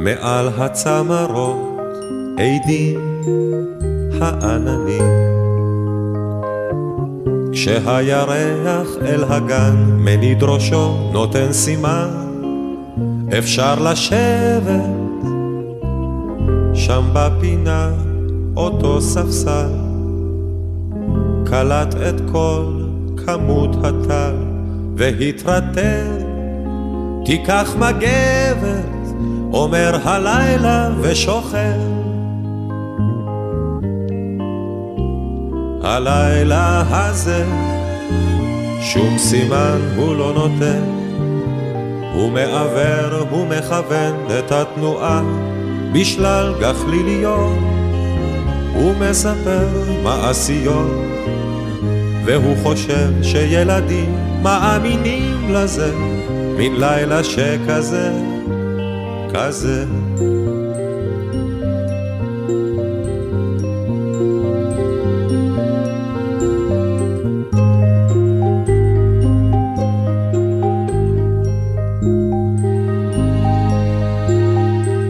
מעל הצמרות עדים העננים. כשהירח אל הגן מניד ראשו נותן סימן, אפשר לשבת שם בפינה אותו ספסל, קלט את כל כמות הטל והתרטב, תיקח מגבת, אומר הלילה ושוכב. הלילה הזה שום סימן הוא לא נותן, הוא מעוור, הוא מכוון את התנועה בשלל גחליליות, הוא מספר מעשיות, והוא חושב שילדים מאמינים לזה, מן לילה שכזה, כזה.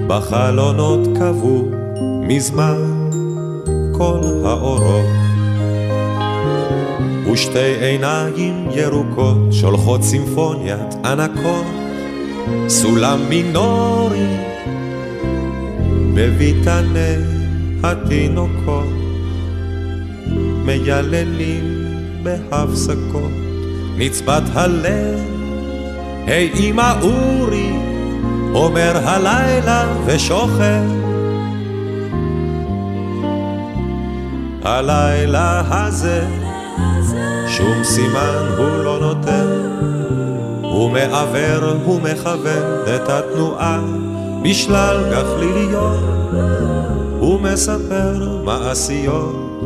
בחלונות קבעו מזמן כל האורות ושתי עיניים ירוקות שולחות סימפוניית ענקות סולם מינורי בביתני התינוקות מייללים בהפסקות נצבת הלב היי אמא אורי אומר הלילה ושוכב. הלילה הזה שום סימן הוא לא נותן, הוא מעוור, הוא מכוון את התנועה בשלל גחליליות, הוא מספר מעשיות,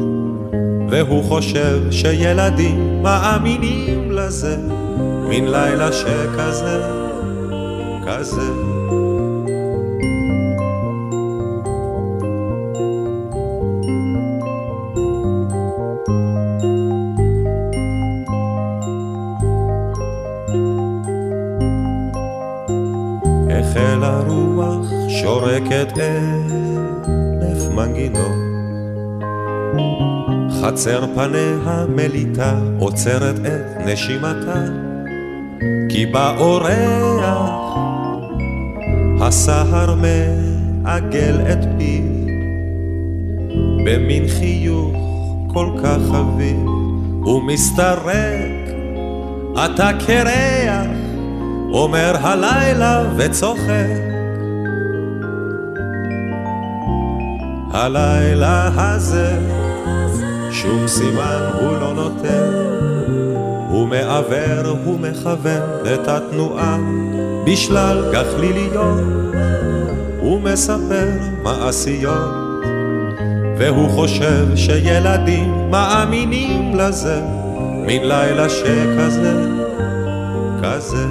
והוא חושב שילדים מאמינים לזה, מן לילה שכזה, כזה. שורקת אלף מנגינות. חצר פניה מליטה עוצרת את נשימתה, כי באורח הסהר מעגל את פיו, במין חיוך כל כך חביב, ומסתרק, אתה קרח אומר הלילה וצוחק. הלילה הזה שום סימן הוא לא נותן, הוא מעוור, הוא מכוון את התנועה בשלל גחליליות, הוא מספר מעשיות, והוא חושב שילדים מאמינים לזה, מן לילה שכזה, כזה.